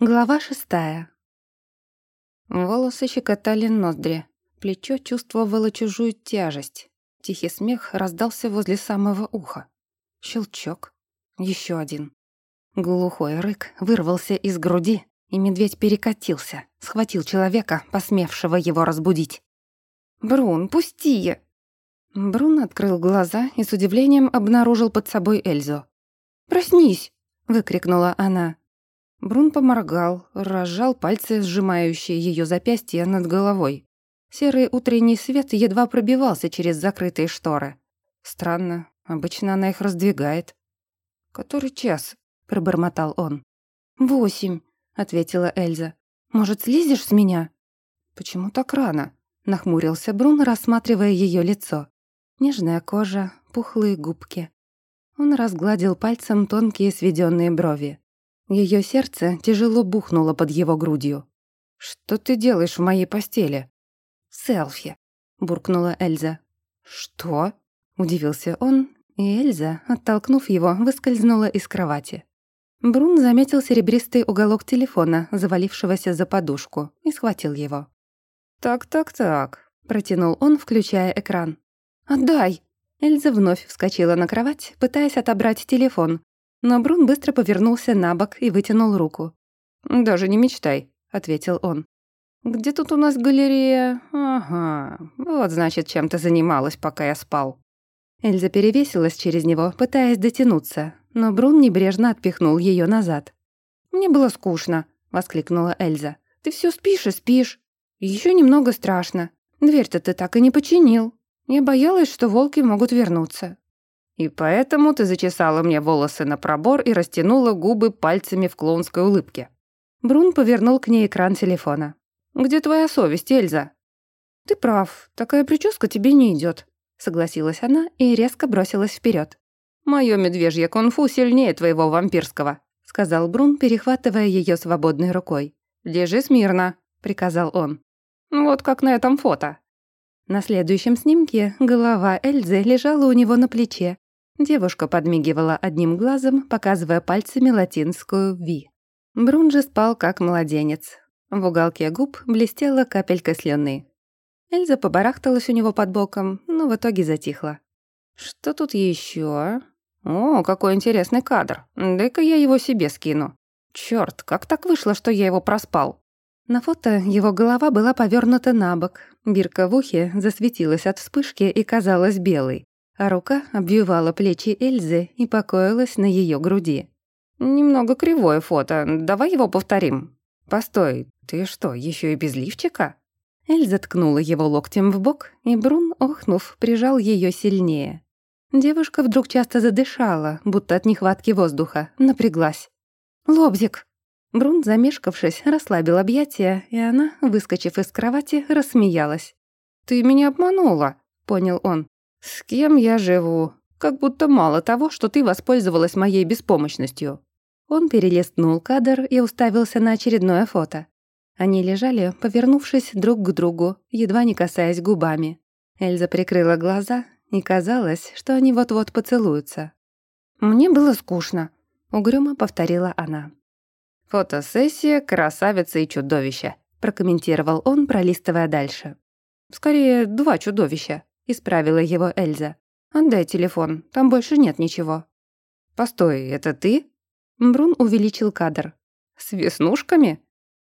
Глава шестая. Волосы щекотали ноздри. Плечо чувствовало чужую тяжесть. Тихий смех раздался возле самого уха. Щелчок. Еще один. Глухой рык вырвался из груди, и медведь перекатился, схватил человека, посмевшего его разбудить. «Брун, пусти!» Брун открыл глаза и с удивлением обнаружил под собой Эльзу. «Проснись!» — выкрикнула она. Брун поморгал, разжал пальцы, сжимающие ее запястье над головой. Серый утренний свет едва пробивался через закрытые шторы. Странно, обычно она их раздвигает. «Который час?» — пробормотал он. «Восемь», — ответила Эльза. «Может, слезешь с меня?» «Почему так рано?» — нахмурился Брун, рассматривая ее лицо. Нежная кожа, пухлые губки. Он разгладил пальцем тонкие сведенные брови. Ее сердце тяжело бухнуло под его грудью. «Что ты делаешь в моей постели?» «Селфи», — буркнула Эльза. «Что?» — удивился он, и Эльза, оттолкнув его, выскользнула из кровати. Брун заметил серебристый уголок телефона, завалившегося за подушку, и схватил его. «Так-так-так», — протянул он, включая экран. «Отдай!» Эльза вновь вскочила на кровать, пытаясь отобрать телефон, но Брун быстро повернулся на бок и вытянул руку. «Даже не мечтай», — ответил он. «Где тут у нас галерея? Ага, вот значит, чем ты занималась, пока я спал». Эльза перевесилась через него, пытаясь дотянуться, но Брун небрежно отпихнул ее назад. «Мне было скучно», — воскликнула Эльза. «Ты все спишь и спишь. Еще немного страшно. Дверь-то ты так и не починил. Я боялась, что волки могут вернуться. И поэтому ты зачесала мне волосы на пробор и растянула губы пальцами в клоунской улыбке. Брун повернул к ней экран телефона. «Где твоя совесть, Эльза?» «Ты прав, такая прическа тебе не идет, согласилась она и резко бросилась вперед. «Моё медвежье кунг-фу сильнее твоего вампирского», сказал Брун, перехватывая ее свободной рукой. «Лежи смирно», — приказал он. «Вот как на этом фото». На следующем снимке голова Эльзы лежала у него на плече, Девушка подмигивала одним глазом, показывая пальцами латинскую «Ви». Брун же спал как младенец. В уголке губ блестела капелька слюны. Эльза побарахталась у него под боком, но в итоге затихла. «Что тут еще? О, какой интересный кадр. Дай-ка я его себе скину. Черт, как так вышло, что я его проспал?» На фото его голова была повернута на бок, бирка в ухе засветилась от вспышки и казалась белой а рука обвивала плечи Эльзы и покоилась на ее груди. «Немного кривое фото, давай его повторим». «Постой, ты что, еще и без лифчика?» Эльза ткнула его локтем в бок, и Брун, охнув, прижал ее сильнее. Девушка вдруг часто задышала, будто от нехватки воздуха, напряглась. «Лобзик!» Брун, замешкавшись, расслабил объятия, и она, выскочив из кровати, рассмеялась. «Ты меня обманула», — понял он. «С кем я живу? Как будто мало того, что ты воспользовалась моей беспомощностью». Он перелистнул кадр и уставился на очередное фото. Они лежали, повернувшись друг к другу, едва не касаясь губами. Эльза прикрыла глаза, и казалось, что они вот-вот поцелуются. «Мне было скучно», — угрюмо повторила она. «Фотосессия «Красавица и чудовище», — прокомментировал он, пролистывая дальше. «Скорее, два чудовища», Исправила его Эльза. «Отдай телефон, там больше нет ничего». «Постой, это ты?» Брун увеличил кадр. «С веснушками?»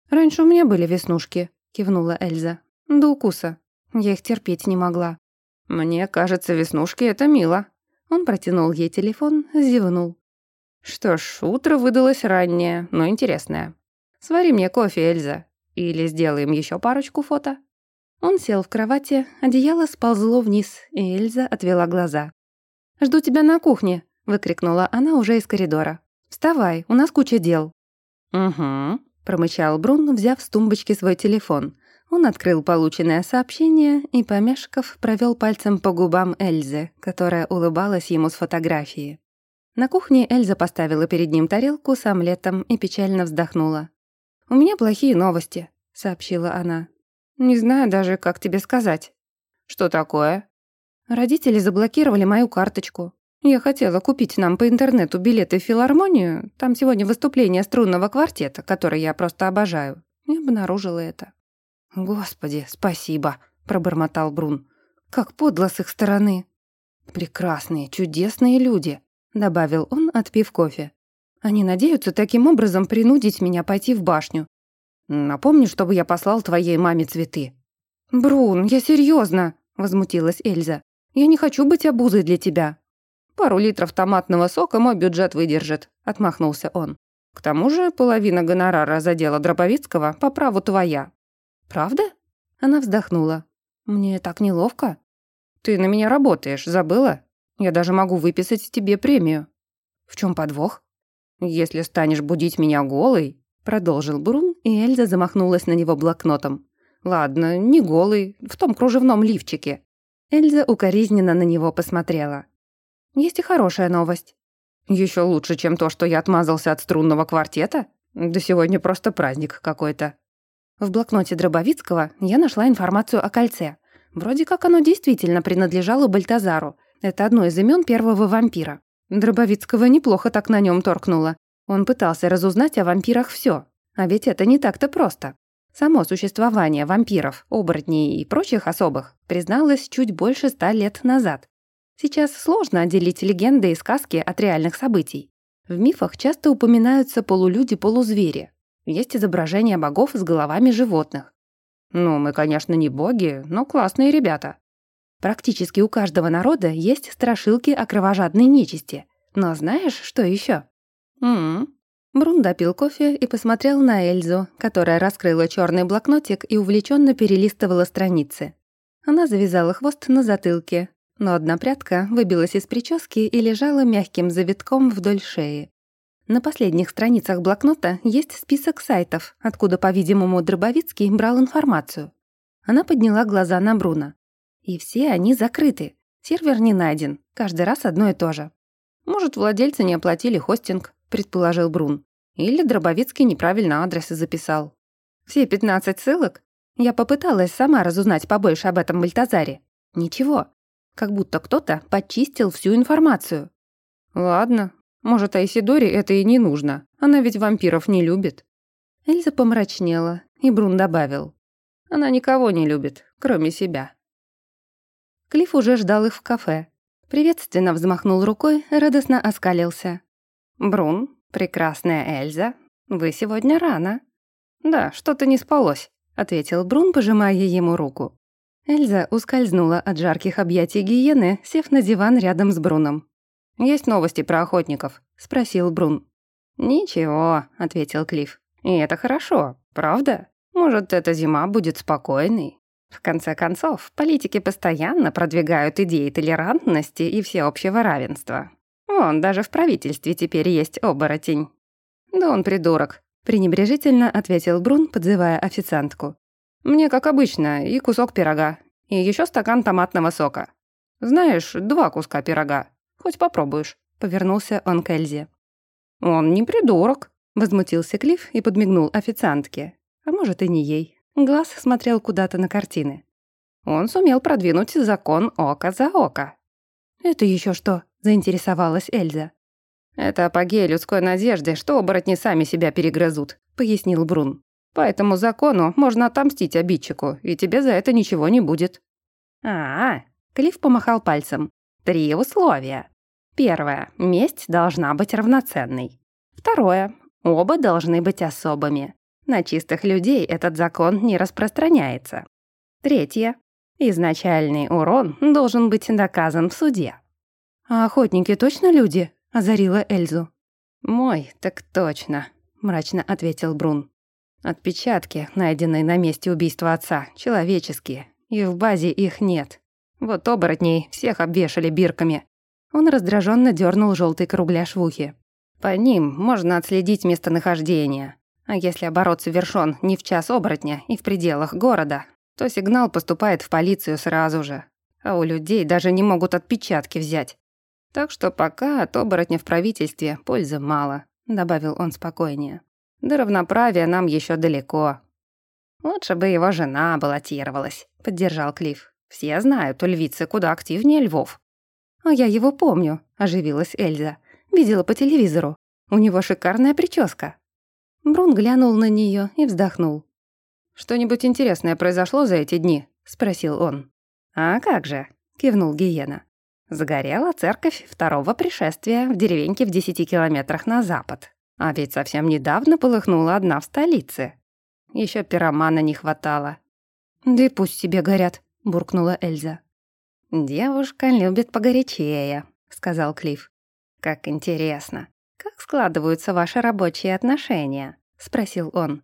«Раньше у меня были веснушки», — кивнула Эльза. «До укуса. Я их терпеть не могла». «Мне кажется, веснушки — это мило». Он протянул ей телефон, зевнул. «Что ж, утро выдалось раннее, но интересное. Свари мне кофе, Эльза. Или сделаем еще парочку фото?» Он сел в кровати, одеяло сползло вниз, и Эльза отвела глаза. «Жду тебя на кухне», — выкрикнула она уже из коридора. «Вставай, у нас куча дел». «Угу», — промычал Брун, взяв с тумбочки свой телефон. Он открыл полученное сообщение и, помешков, провел пальцем по губам Эльзы, которая улыбалась ему с фотографии. На кухне Эльза поставила перед ним тарелку с омлетом и печально вздохнула. «У меня плохие новости», — сообщила она. Не знаю даже, как тебе сказать. Что такое? Родители заблокировали мою карточку. Я хотела купить нам по интернету билеты в филармонию. Там сегодня выступление струнного квартета, который я просто обожаю. И обнаружила это. «Господи, спасибо», — пробормотал Брун. «Как подло с их стороны». «Прекрасные, чудесные люди», — добавил он, отпив кофе. «Они надеются таким образом принудить меня пойти в башню. Напомни, чтобы я послал твоей маме цветы». «Брун, я серьезно, возмутилась Эльза. «Я не хочу быть обузой для тебя». «Пару литров томатного сока мой бюджет выдержит», — отмахнулся он. «К тому же половина гонорара за дело Дробовицкого по праву твоя». «Правда?» Она вздохнула. «Мне так неловко». «Ты на меня работаешь, забыла? Я даже могу выписать тебе премию». «В чем подвох?» «Если станешь будить меня голой», — продолжил Брун, и Эльза замахнулась на него блокнотом. «Ладно, не голый, в том кружевном лифчике». Эльза укоризненно на него посмотрела. «Есть и хорошая новость». Еще лучше, чем то, что я отмазался от струнного квартета? Да сегодня просто праздник какой-то». В блокноте Дробовицкого я нашла информацию о кольце. Вроде как оно действительно принадлежало Бальтазару. Это одно из имен первого вампира. Дробовицкого неплохо так на нем торкнуло. Он пытался разузнать о вампирах все. А ведь это не так-то просто. Само существование вампиров, оборотней и прочих особых призналось чуть больше ста лет назад. Сейчас сложно отделить легенды и сказки от реальных событий. В мифах часто упоминаются полулюди-полузвери, есть изображения богов с головами животных. Ну, мы, конечно, не боги, но классные ребята. Практически у каждого народа есть страшилки о кровожадной нечисти. Но знаешь, что еще? М-м. Брун допил кофе и посмотрел на Эльзу, которая раскрыла черный блокнотик и увлеченно перелистывала страницы. Она завязала хвост на затылке, но одна прядка выбилась из прически и лежала мягким завитком вдоль шеи. На последних страницах блокнота есть список сайтов, откуда, по-видимому, Дробовицкий брал информацию. Она подняла глаза на Бруно. И все они закрыты. Сервер не найден. Каждый раз одно и то же. «Может, владельцы не оплатили хостинг», — предположил Брун. «Или Дробовицкий неправильно адресы записал». «Все 15 ссылок?» Я попыталась сама разузнать побольше об этом Бальтазаре. Ничего. Как будто кто-то почистил всю информацию. «Ладно, может, Айсидоре это и не нужно. Она ведь вампиров не любит». Эльза помрачнела, и Брун добавил. «Она никого не любит, кроме себя». Клифф уже ждал их в кафе. Приветственно взмахнул рукой, радостно оскалился. «Брун, прекрасная Эльза, вы сегодня рано». «Да, что-то не спалось», — ответил Брун, пожимая ему руку. Эльза ускользнула от жарких объятий гиены, сев на диван рядом с Бруном. «Есть новости про охотников?» — спросил Брун. «Ничего», — ответил Клифф. «И это хорошо, правда? Может, эта зима будет спокойной?» В конце концов, политики постоянно продвигают идеи толерантности и всеобщего равенства. Вон, даже в правительстве теперь есть оборотень. «Да он придурок», — пренебрежительно ответил Брун, подзывая официантку. «Мне, как обычно, и кусок пирога, и еще стакан томатного сока. Знаешь, два куска пирога. Хоть попробуешь», — повернулся он к Эльзе. «Он не придурок», — возмутился Клифф и подмигнул официантке. А может, и не ей. Глаз смотрел куда-то на картины. Он сумел продвинуть закон око за око. «Это еще что?» — заинтересовалась Эльза. «Это апогей людской надежды, что оборотни сами себя перегрызут», — пояснил Брун. «По этому закону можно отомстить обидчику, и тебе за это ничего не будет». «А-а», — Клифф помахал пальцем. «Три условия. Первое. Месть должна быть равноценной. Второе. Оба должны быть особыми. На чистых людей этот закон не распространяется. Третье. Изначальный урон должен быть доказан в суде. «А охотники точно люди?» — озарила Эльзу. «Мой, так точно», — мрачно ответил Брун. «Отпечатки, найденные на месте убийства отца, человеческие, и в базе их нет. Вот оборотней всех обвешали бирками, он раздраженно дернул желтый кругляш в ухе. По ним можно отследить местонахождение. А если оборот совершен не в час оборотня и в пределах города, то сигнал поступает в полицию сразу же. А у людей даже не могут отпечатки взять. Так что пока от оборотня в правительстве пользы мало, добавил он спокойнее. До равноправия нам еще далеко. Лучше бы его жена баллотировалась, поддержал Клифф. Все знают, у львицы куда активнее львов. «А я его помню», — оживилась Эльза. «Видела по телевизору. У него шикарная прическа». Брун глянул на нее и вздохнул. «Что-нибудь интересное произошло за эти дни?» — спросил он. «А как же?» — кивнул Гиена. «Загорела церковь второго пришествия в деревеньке в десяти километрах на запад. А ведь совсем недавно полыхнула одна в столице. Еще пиромана не хватало». «Да и пусть себе горят», — буркнула Эльза. «Девушка любит погорячее», — сказал Клифф. «Как интересно. Как складываются ваши рабочие отношения?» — спросил он.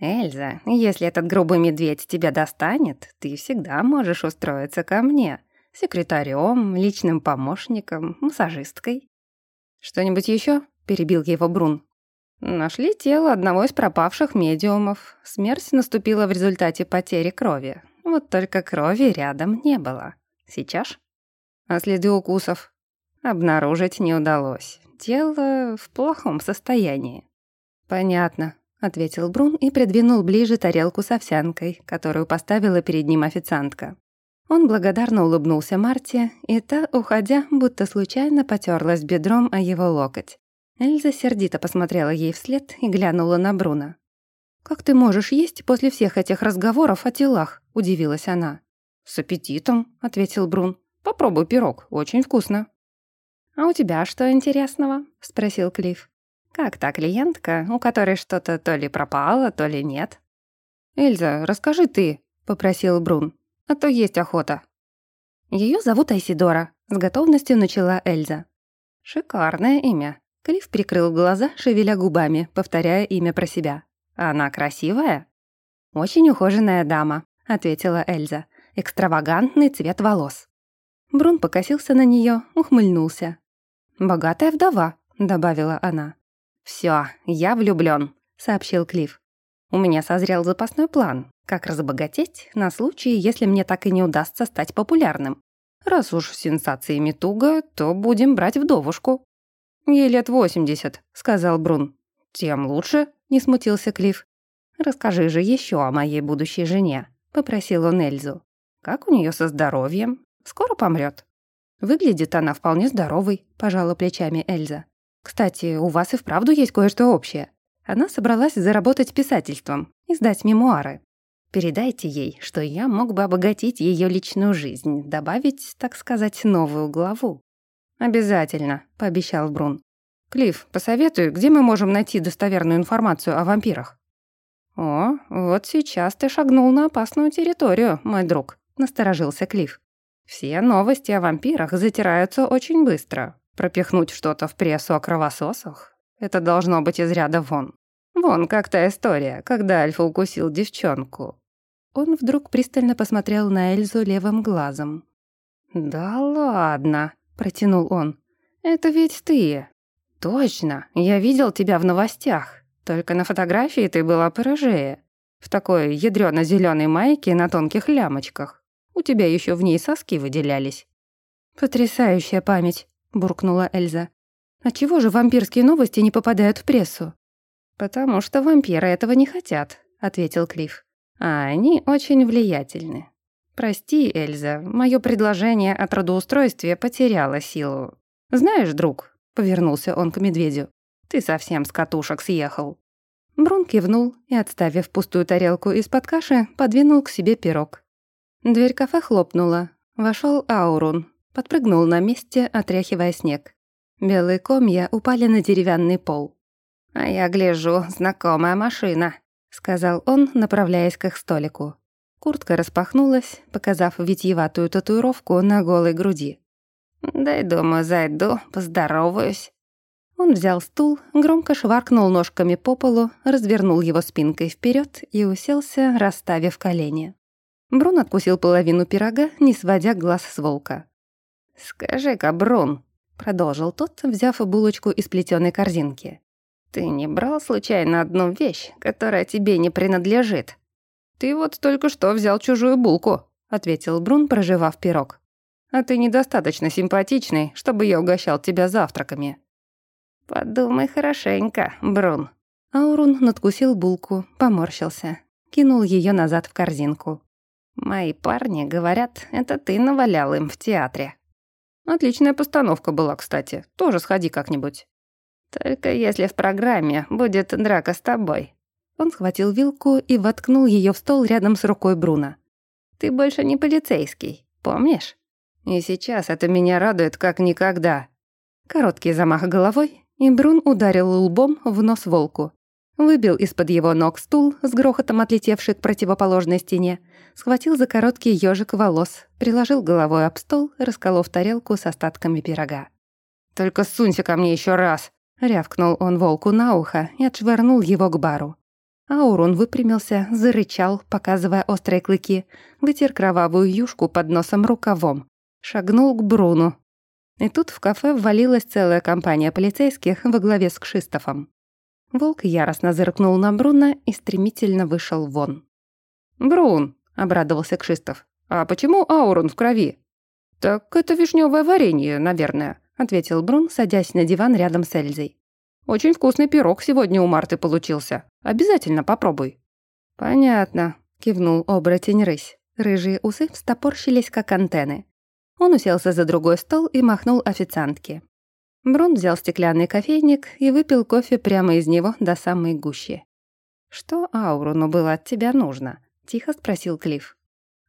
«Эльза, если этот грубый медведь тебя достанет, ты всегда можешь устроиться ко мне. Секретарем, личным помощником, массажисткой». «Что-нибудь еще? перебил его Брун. Нашли тело одного из пропавших медиумов. Смерть наступила в результате потери крови. Вот только крови рядом не было. Сейчас? А следы укусов? Обнаружить не удалось. Тело в плохом состоянии. Понятно, ответил Брун и придвинул ближе тарелку с овсянкой, которую поставила перед ним официантка. Он благодарно улыбнулся Марте, и та, уходя, будто случайно потерлась бедром о его локоть. Эльза сердито посмотрела ей вслед и глянула на Бруна. «Как ты можешь есть после всех этих разговоров о телах?» – удивилась она. «С аппетитом», – ответил Брун. «Попробуй пирог, очень вкусно». «А у тебя что интересного?» – спросил Клифф. «Как та клиентка, у которой что-то то ли пропало, то ли нет?» «Эльза, расскажи ты», — попросил Брун. «А то есть охота». Ее зовут Айсидора», — с готовностью начала Эльза. «Шикарное имя», Клифф прикрыл глаза, шевеля губами, повторяя имя про себя. «Она красивая?» «Очень ухоженная дама», — ответила Эльза. «Экстравагантный цвет волос». Брун покосился на нее, ухмыльнулся. «Богатая вдова», — добавила она. «Всё, я влюблён», — сообщил Клифф. «У меня созрел запасной план, как разбогатеть на случай, если мне так и не удастся стать популярным. Раз уж сенсациями туго, то будем брать вдовушку». «Ей лет восемьдесят», — сказал Брун. «Тем лучше», — не смутился Клифф. «Расскажи же еще о моей будущей жене», — попросил он Эльзу. «Как у нее со здоровьем? Скоро помрет. «Выглядит она вполне здоровой», — пожала плечами Эльза. «Кстати, у вас и вправду есть кое-что общее. Она собралась заработать писательством, издать мемуары. Передайте ей, что я мог бы обогатить ее личную жизнь, добавить, так сказать, новую главу. «Обязательно», — пообещал Брун. «Клифф, посоветуй, где мы можем найти достоверную информацию о вампирах?» «О, вот сейчас ты шагнул на опасную территорию, мой друг», — насторожился Клифф. «Все новости о вампирах затираются очень быстро. Пропихнуть что-то в прессу о кровососах — это должно быть из ряда вон. Вон как та история, когда Альфа укусил девчонку». Он вдруг пристально посмотрел на Эльзу левым глазом. «Да ладно», протянул он. «Это ведь ты». «Точно, я видел тебя в новостях. Только на фотографии ты была порыжее. В такой ядрёно зеленой майке на тонких лямочках. У тебя еще в ней соски выделялись». «Потрясающая память», — буркнула Эльза. «А чего же вампирские новости не попадают в прессу?» «Потому что вампиры этого не хотят», — ответил Клифф. «А они очень влиятельны. «Прости, Эльза, мое предложение о трудоустройстве потеряло силу. Знаешь, друг», — повернулся он к медведю, — «ты совсем с катушек съехал». Брун кивнул и, отставив пустую тарелку из-под каши, подвинул к себе пирог. Дверь кафе хлопнула. Вошел Аурун, подпрыгнул на месте, отряхивая снег. Белые комья упали на деревянный пол. «А я гляжу, знакомая машина», — сказал он, направляясь к их столику. Куртка распахнулась, показав витьеватую татуировку на голой груди. «Дай, думаю, зайду, поздороваюсь». Он взял стул, громко шваркнул ножками по полу, развернул его спинкой вперед и уселся, расставив колени. Брун откусил половину пирога, не сводя глаз с волка. «Скажи-ка, Брун», — продолжил тот, взяв булочку из плетеной корзинки, «ты не брал случайно одну вещь, которая тебе не принадлежит?» «Ты вот только что взял чужую булку», — ответил Брун, проживав пирог. «А ты недостаточно симпатичный, чтобы я угощал тебя завтраками». «Подумай хорошенько, Брун». Аурун надкусил булку, поморщился, кинул ее назад в корзинку. «Мои парни говорят, это ты навалял им в театре». Отличная постановка была, кстати. Тоже сходи как-нибудь. Только если в программе будет драка с тобой. Он схватил вилку и воткнул ее в стол рядом с рукой Бруна. Ты больше не полицейский, помнишь? И сейчас это меня радует как никогда. Короткий замах головой, и Брун ударил лбом в нос волку. Выбил из-под его ног стул, с грохотом отлетевший к противоположной стене, схватил за короткий ежик волос, приложил головой об стол, расколов тарелку с остатками пирога. «Только сунься ко мне еще раз!» — рявкнул он волку на ухо и отшвырнул его к бару. Аурон выпрямился, зарычал, показывая острые клыки, вытер кровавую юшку под носом рукавом, шагнул к Бруну. И тут в кафе ввалилась целая компания полицейских во главе с Кшистофом. Волк яростно зыркнул на Бруна и стремительно вышел вон. «Брун!» — обрадовался Кшистов. «А почему Аурон в крови?» «Так это вишневое варенье, наверное», — ответил Брун, садясь на диван рядом с Эльзой. «Очень вкусный пирог сегодня у Марты получился. Обязательно попробуй». «Понятно», — кивнул оборотень рысь. Рыжие усы встопорщились, как антенны. Он уселся за другой стол и махнул официантке. Брун взял стеклянный кофейник и выпил кофе прямо из него до самой гущи. «Что Ауруну было от тебя нужно?» — тихо спросил Клифф.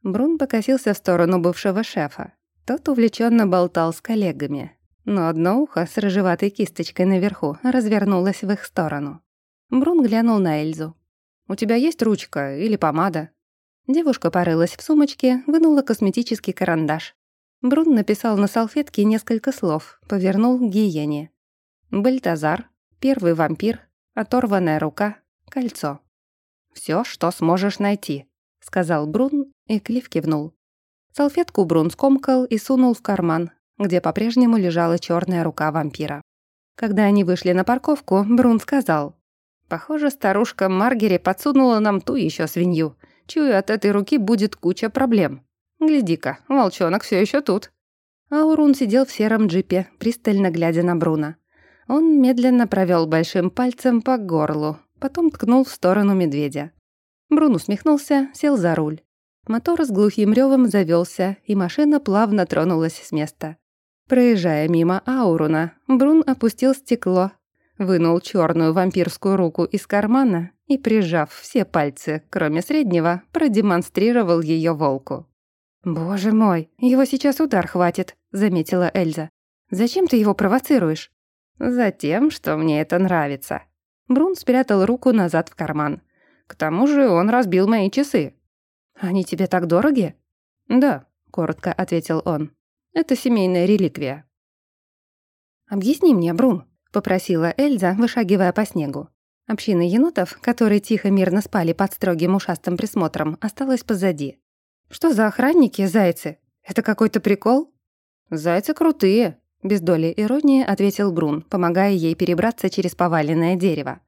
Брун покосился в сторону бывшего шефа. Тот увлеченно болтал с коллегами, но одно ухо с рыжеватой кисточкой наверху развернулось в их сторону. Брун глянул на Эльзу. «У тебя есть ручка или помада?» Девушка порылась в сумочке, вынула косметический карандаш. Брун написал на салфетке несколько слов, повернул к гиене. Бальтазар, первый вампир, оторванная рука, кольцо. Все, что сможешь найти», — сказал Брун, и Клифф кивнул. Салфетку Брун скомкал и сунул в карман, где по-прежнему лежала черная рука вампира. Когда они вышли на парковку, Брун сказал, «Похоже, старушка Маргери подсунула нам ту еще свинью. Чую, от этой руки будет куча проблем. Гляди-ка, волчонок все еще тут». Аурун сидел в сером джипе, пристально глядя на Бруна. Он медленно провел большим пальцем по горлу, потом ткнул в сторону медведя. Брун усмехнулся, сел за руль. Мотор с глухим ревом завелся, и машина плавно тронулась с места. Проезжая мимо Ауруна, Брун опустил стекло, вынул черную вампирскую руку из кармана и, прижав все пальцы, кроме среднего, продемонстрировал ее волку. «Боже мой, его сейчас удар хватит», — заметила Эльза. «Зачем ты его провоцируешь?» «Затем, что мне это нравится». Брун спрятал руку назад в карман. «К тому же он разбил мои часы». «Они тебе так дороги?» «Да», — коротко ответил он. «Это семейная реликвия». «Объясни мне, Брун», — попросила Эльза, вышагивая по снегу. Община енотов, которые тихо мирно спали под строгим ушастым присмотром, осталась позади. Что за охранники, зайцы? Это какой-то прикол? Зайцы крутые, без доли иронии ответил Брун, помогая ей перебраться через поваленное дерево.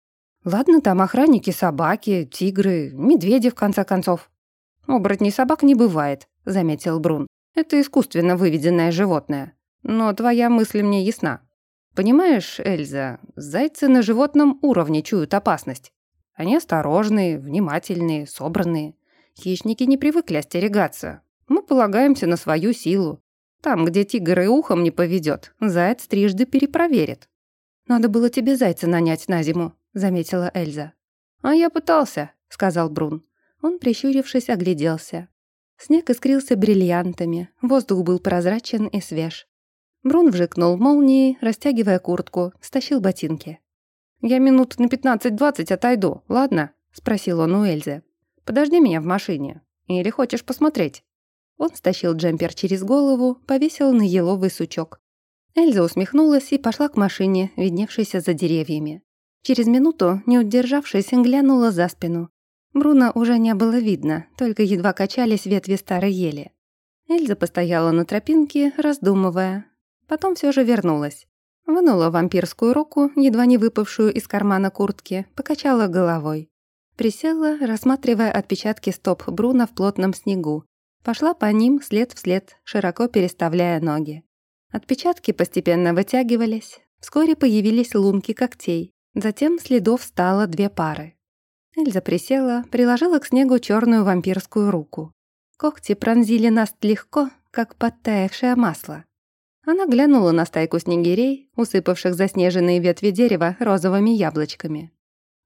Ладно, там охранники, собаки, тигры, медведи, в конце концов. Оборотней собак не бывает, заметил Брун. Это искусственно выведенное животное. Но твоя мысль мне ясна. Понимаешь, Эльза, зайцы на животном уровне чуют опасность. Они осторожные, внимательные, собранные. Хищники не привыкли остерегаться. Мы полагаемся на свою силу. Там, где тигр и ухом не поведет, заяц трижды перепроверит. «Надо было тебе зайца нанять на зиму», — заметила Эльза. «А я пытался», — сказал Брун. Он, прищурившись, огляделся. Снег искрился бриллиантами, воздух был прозрачен и свеж. Брун вжикнул молнией, растягивая куртку, стащил ботинки. «Я минут на пятнадцать-двадцать отойду, ладно?» — спросил он у Эльзы. Подожди меня в машине. Или хочешь посмотреть?» Он стащил джемпер через голову, повесил на еловый сучок. Эльза усмехнулась и пошла к машине, видневшейся за деревьями. Через минуту, не удержавшись, глянула за спину. Бруно уже не было видно, только едва качались ветви старой ели. Эльза постояла на тропинке, раздумывая. Потом все же вернулась. Вынула вампирскую руку, едва не выпавшую из кармана куртки, покачала головой. Присела, рассматривая отпечатки стоп Бруна в плотном снегу. Пошла по ним след в след, широко переставляя ноги. Отпечатки постепенно вытягивались. Вскоре появились лунки когтей. Затем следов стало две пары. Эльза присела, приложила к снегу черную вампирскую руку. Когти пронзили нас легко, как подтаявшее масло. Она глянула на стайку снегирей, усыпавших заснеженные ветви дерева розовыми яблочками.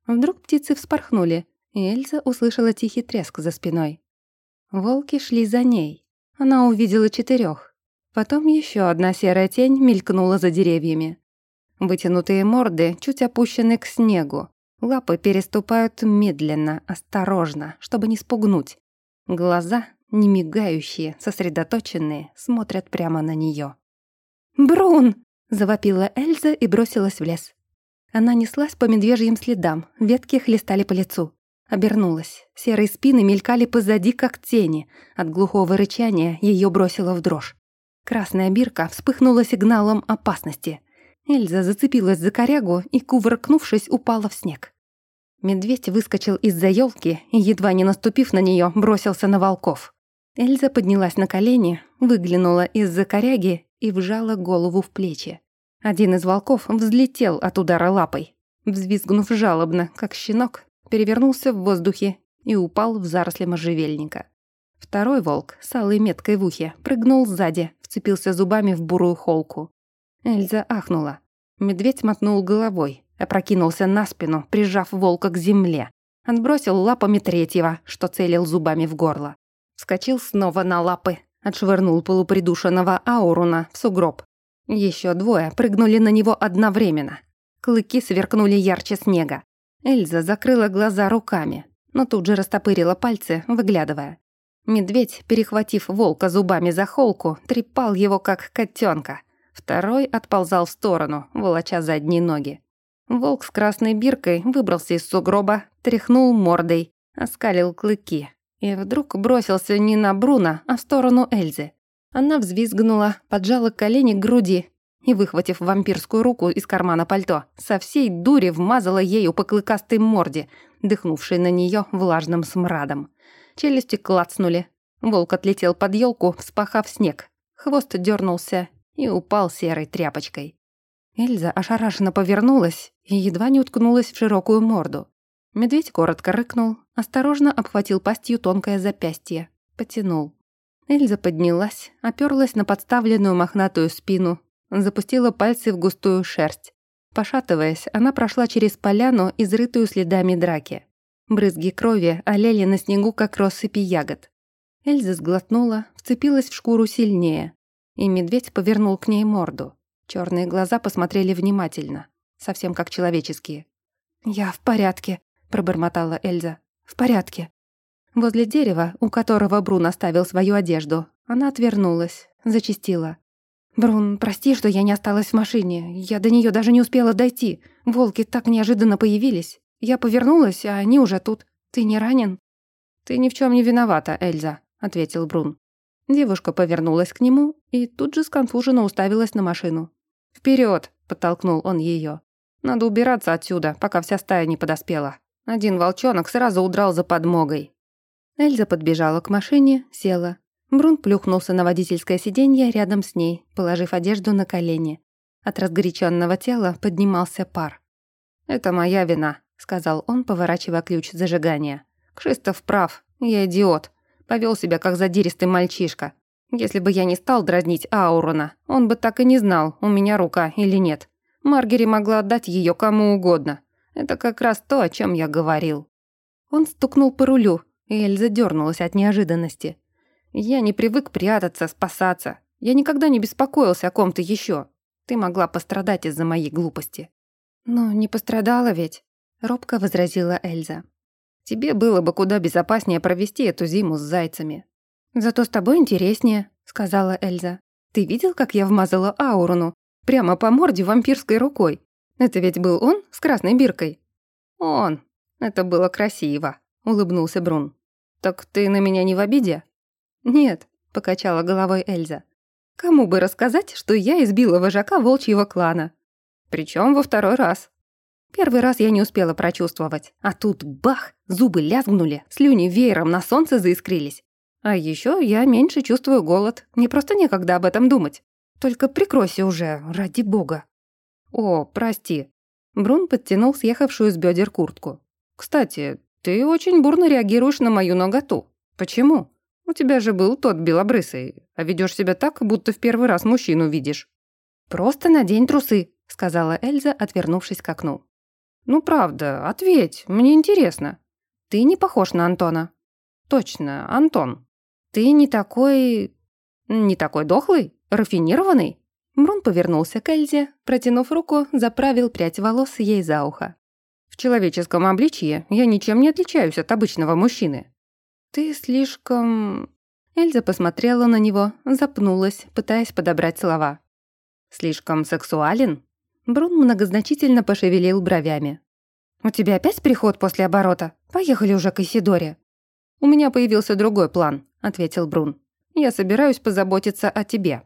Вдруг птицы вспорхнули, и Эльза услышала тихий треск за спиной. Волки шли за ней. Она увидела четырех. Потом еще одна серая тень мелькнула за деревьями. Вытянутые морды чуть опущены к снегу. Лапы переступают медленно, осторожно, чтобы не спугнуть. Глаза, не мигающие, сосредоточенные, смотрят прямо на нее. «Брун!» — завопила Эльза и бросилась в лес. Она неслась по медвежьим следам, ветки хлестали по лицу. Обернулась. Серые спины мелькали позади, как тени. От глухого рычания ее бросило в дрожь. Красная бирка вспыхнула сигналом опасности. Эльза зацепилась за корягу и, кувыркнувшись, упала в снег. Медведь выскочил из-за елки и, едва не наступив на нее, бросился на волков. Эльза поднялась на колени, выглянула из-за коряги и вжала голову в плечи. Один из волков взлетел от удара лапой. Взвизгнув жалобно, как щенок, перевернулся в воздухе и упал в заросли можжевельника. Второй волк с алой меткой в ухе прыгнул сзади, вцепился зубами в бурую холку. Эльза ахнула. Медведь мотнул головой, опрокинулся на спину, прижав волка к земле. Отбросил лапами третьего, что целил зубами в горло. Вскочил снова на лапы, отшвырнул полупридушенного Ауруна в сугроб. Еще двое прыгнули на него одновременно. Клыки сверкнули ярче снега. Эльза закрыла глаза руками, но тут же растопырила пальцы, выглядывая. Медведь, перехватив волка зубами за холку, трепал его как котенка. Второй отползал в сторону, волоча задние ноги. Волк с красной биркой выбрался из сугроба, тряхнул мордой, оскалил клыки. И вдруг бросился не на Бруно, а в сторону Эльзы. Она взвизгнула, поджала колени к груди и, выхватив вампирскую руку из кармана пальто, со всей дури вмазала ею по клыкастой морде, дыхнувшей на нее влажным смрадом. Челюсти клацнули. Волк отлетел под елку, вспахав снег. Хвост дернулся и упал серой тряпочкой. Эльза ошарашенно повернулась и едва не уткнулась в широкую морду. Медведь коротко рыкнул, осторожно обхватил пастью тонкое запястье, потянул. Эльза поднялась, оперлась на подставленную мохнатую спину запустила пальцы в густую шерсть. Пошатываясь, она прошла через поляну, изрытую следами драки. Брызги крови олели на снегу, как россыпи ягод. Эльза сглотнула, вцепилась в шкуру сильнее. И медведь повернул к ней морду. Черные глаза посмотрели внимательно, совсем как человеческие. «Я в порядке», — пробормотала Эльза. «В порядке». Возле дерева, у которого Брун оставил свою одежду, она отвернулась, зачистила. «Брун, прости, что я не осталась в машине. Я до нее даже не успела дойти. Волки так неожиданно появились. Я повернулась, а они уже тут. Ты не ранен?» «Ты ни в чем не виновата, Эльза», — ответил Брун. Девушка повернулась к нему и тут же сконфуженно уставилась на машину. Вперед! подтолкнул он ее. «Надо убираться отсюда, пока вся стая не подоспела». Один волчонок сразу удрал за подмогой. Эльза подбежала к машине, села, Брун плюхнулся на водительское сиденье рядом с ней, положив одежду на колени. От разгоряченного тела поднимался пар. «Это моя вина», — сказал он, поворачивая ключ зажигания. «Кшистов прав, я идиот. Повел себя как задиристый мальчишка. Если бы я не стал дразнить Аурона, он бы так и не знал, у меня рука или нет. Маргери могла отдать ее кому угодно. Это как раз то, о чем я говорил». Он стукнул по рулю, и Эльза дернулась от неожиданности. Я не привык прятаться, спасаться. Я никогда не беспокоился о ком-то еще. Ты могла пострадать из-за моей глупости». «Ну, не пострадала ведь», — робко возразила Эльза. «Тебе было бы куда безопаснее провести эту зиму с зайцами». «Зато с тобой интереснее», — сказала Эльза. «Ты видел, как я вмазала Ауруну? Прямо по морде вампирской рукой. Это ведь был он с красной биркой?» «Он. Это было красиво», — улыбнулся Брун. «Так ты на меня не в обиде?» «Нет», — покачала головой Эльза. «Кому бы рассказать, что я избила вожака волчьего клана? Причем во второй раз. Первый раз я не успела прочувствовать, а тут бах, зубы лязгнули, слюни веером на солнце заискрились. А еще я меньше чувствую голод, мне просто некогда об этом думать. Только прикройся уже, ради бога». «О, прости». Брун подтянул съехавшую с бедер куртку. «Кстати, ты очень бурно реагируешь на мою ноготу. Почему?» У тебя же был тот белобрысый, а ведешь себя так, будто в первый раз мужчину видишь». «Просто надень трусы», — сказала Эльза, отвернувшись к окну. «Ну правда, ответь, мне интересно. Ты не похож на Антона». «Точно, Антон. Ты не такой... не такой дохлый, рафинированный?» Мрун повернулся к Эльзе, протянув руку, заправил прядь волос ей за ухо. «В человеческом обличье я ничем не отличаюсь от обычного мужчины. «Ты слишком...» Эльза посмотрела на него, запнулась, пытаясь подобрать слова. «Слишком сексуален?» Брун многозначительно пошевелил бровями. «У тебя опять приход после оборота? Поехали уже к Исидоре». «У меня появился другой план», — ответил Брун. «Я собираюсь позаботиться о тебе».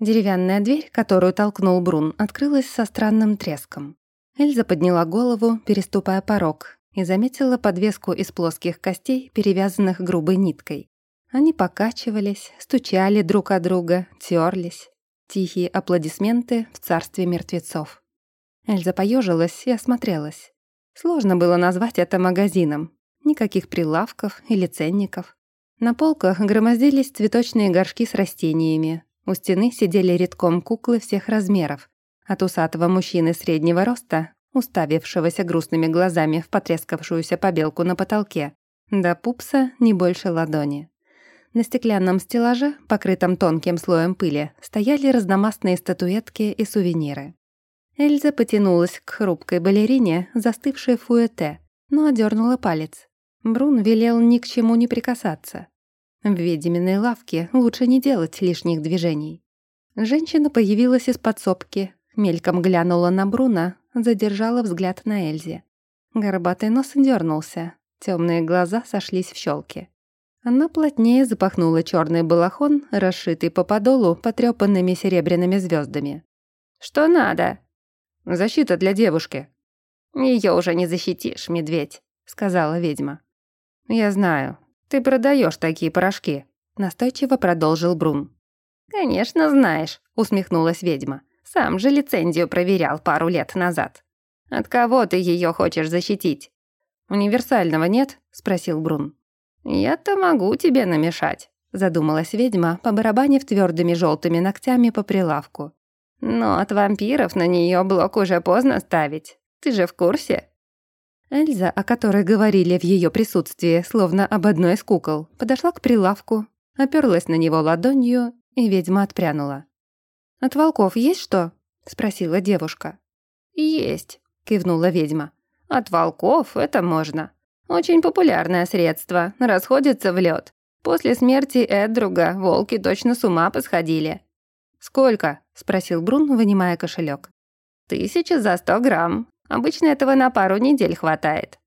Деревянная дверь, которую толкнул Брун, открылась со странным треском. Эльза подняла голову, переступая порог, и заметила подвеску из плоских костей, перевязанных грубой ниткой. Они покачивались, стучали друг о друга, терлись. Тихие аплодисменты в царстве мертвецов. Эльза поежилась и осмотрелась. Сложно было назвать это магазином. Никаких прилавков или ценников. На полках громоздились цветочные горшки с растениями. У стены сидели редком куклы всех размеров. От усатого мужчины среднего роста уставившегося грустными глазами в потрескавшуюся побелку на потолке, до пупса не больше ладони. На стеклянном стеллаже, покрытом тонким слоем пыли, стояли разномастные статуэтки и сувениры. Эльза потянулась к хрупкой балерине, застывшей в фуэте, но одернула палец. Брун велел ни к чему не прикасаться. В ведьминой лавке лучше не делать лишних движений. Женщина появилась из подсобки, мельком глянула на Бруна, задержала взгляд на Эльзе. Горбатый нос дернулся, темные глаза сошлись в щелки. Она плотнее запахнула черный балахон, расшитый по подолу потрепанными серебряными звездами. «Что надо?» «Защита для девушки». Ее уже не защитишь, медведь», — сказала ведьма. «Я знаю. Ты продаешь такие порошки», — настойчиво продолжил Брун. «Конечно знаешь», — усмехнулась ведьма. Сам же лицензию проверял пару лет назад. От кого ты ее хочешь защитить? Универсального нет? спросил Брун. Я-то могу тебе намешать, задумалась ведьма, побарабанив твердыми желтыми ногтями по прилавку. Но от вампиров на нее блок уже поздно ставить. Ты же в курсе? Эльза, о которой говорили в ее присутствии, словно об одной из кукол, подошла к прилавку, оперлась на него ладонью, и ведьма отпрянула. «От волков есть что?» — спросила девушка. «Есть», — кивнула ведьма. «От волков это можно. Очень популярное средство, расходится в лед. После смерти Эдруга волки точно с ума посходили». «Сколько?» — спросил Брун, вынимая кошелек. «Тысяча за сто грамм. Обычно этого на пару недель хватает».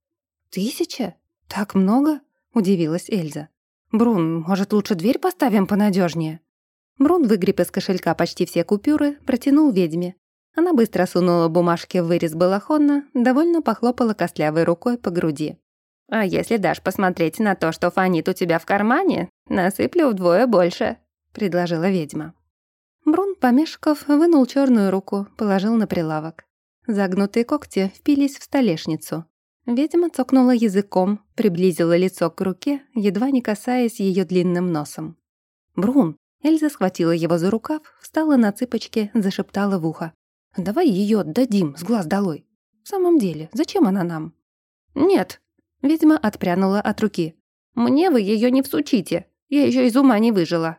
«Тысяча? Так много?» — удивилась Эльза. «Брун, может, лучше дверь поставим понадежнее? Брун выгреб из кошелька почти все купюры, протянул ведьме. Она быстро сунула бумажки в вырез балахона, довольно похлопала костлявой рукой по груди. «А если дашь посмотреть на то, что фонит у тебя в кармане, насыплю вдвое больше», — предложила ведьма. Брун, помешков, вынул черную руку, положил на прилавок. Загнутые когти впились в столешницу. Ведьма цокнула языком, приблизила лицо к руке, едва не касаясь ее длинным носом. «Брун, Эльза схватила его за рукав, встала на цыпочки, зашептала в ухо. «Давай ее отдадим, с глаз долой. В самом деле, зачем она нам?» «Нет», — ведьма отпрянула от руки. «Мне вы ее не всучите, я еще из ума не выжила».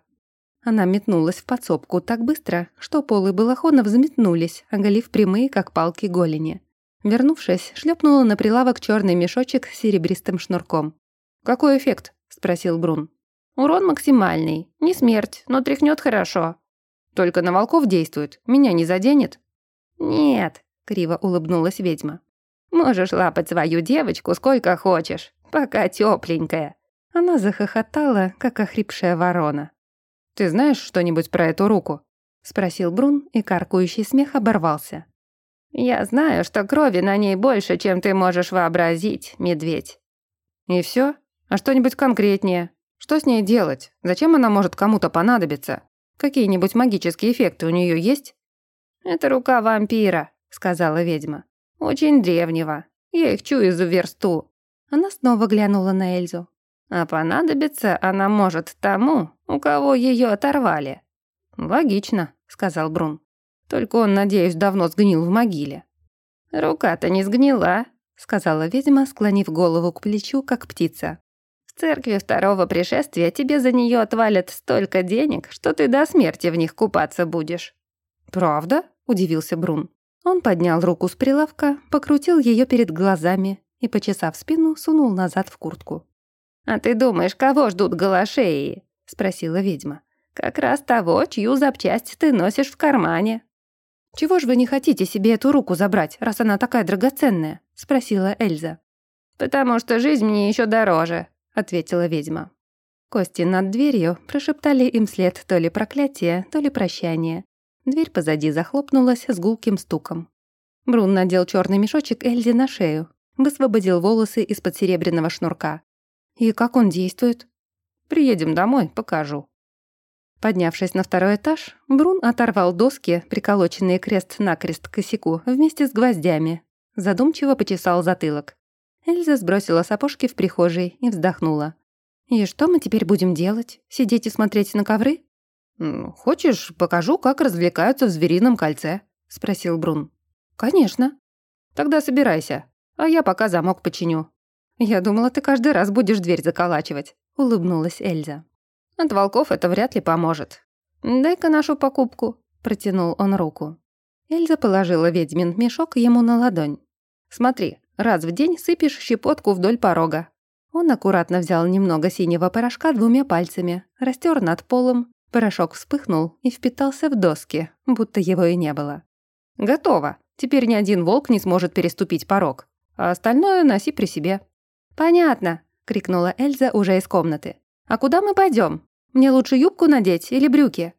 Она метнулась в подсобку так быстро, что полы балахона взметнулись, оголив прямые, как палки, голени. Вернувшись, шлепнула на прилавок черный мешочек с серебристым шнурком. «Какой эффект?» — спросил Брун. Урон максимальный. Не смерть, но тряхнет хорошо. Только на волков действует. Меня не заденет? Нет, криво улыбнулась ведьма. Можешь лапать свою девочку сколько хочешь, пока тепленькая. Она захохотала, как охрипшая ворона. «Ты знаешь что-нибудь про эту руку?» — спросил Брун, и каркающий смех оборвался. «Я знаю, что крови на ней больше, чем ты можешь вообразить, медведь». «И все? А что-нибудь конкретнее?» Что с ней делать? Зачем она может кому-то понадобиться? Какие-нибудь магические эффекты у нее есть? Это рука вампира, сказала ведьма. Очень древнего. Я их чую за версту. Она снова глянула на Эльзу. А понадобится она может тому, у кого ее оторвали». «Логично», — сказал Брун. «Только он, надеюсь, давно сгнил в могиле». «Рука-то не сгнила», — сказала ведьма, склонив голову к плечу, как птица. «В церкви второго пришествия тебе за нее отвалят столько денег, что ты до смерти в них купаться будешь». «Правда?» — удивился Брун. Он поднял руку с прилавка, покрутил ее перед глазами и, почесав спину, сунул назад в куртку. «А ты думаешь, кого ждут галашеи?» — спросила ведьма. «Как раз того, чью запчасть ты носишь в кармане». «Чего ж вы не хотите себе эту руку забрать, раз она такая драгоценная?» — спросила Эльза. «Потому что жизнь мне еще дороже», — ответила ведьма. Кости над дверью прошептали им след то ли проклятие, то ли прощание. Дверь позади захлопнулась с гулким стуком. Брун надел черный мешочек Эльзе на шею, высвободил волосы из-под серебряного шнурка. «И как он действует?» «Приедем домой, покажу». Поднявшись на второй этаж, Брун оторвал доски, приколоченные крест-накрест к косяку, вместе с гвоздями. Задумчиво почесал затылок. Эльза сбросила сапожки в прихожей и вздохнула. «И что мы теперь будем делать? Сидеть и смотреть на ковры?» «Хочешь, покажу, как развлекаются в зверином кольце?» — спросил Брун. «Конечно». «Тогда собирайся, а я пока замок починю». «Я думала, ты каждый раз будешь дверь заколачивать», — улыбнулась Эльза. «От волков это вряд ли поможет. Дай-ка нашу покупку», — протянул он руку. Эльза положила ведьмин мешок ему на ладонь. «Смотри, раз в день сыпешь щепотку вдоль порога». Он аккуратно взял немного синего порошка двумя пальцами, растер над полом, Порошок вспыхнул и впитался в доски, будто его и не было. «Готово. Теперь ни один волк не сможет переступить порог. А остальное носи при себе». «Понятно», — крикнула Эльза уже из комнаты. «А куда мы пойдем? Мне лучше юбку надеть или брюки?»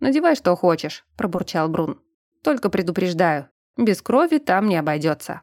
«Надевай, что хочешь», — пробурчал Брун. «Только предупреждаю, без крови там не обойдется.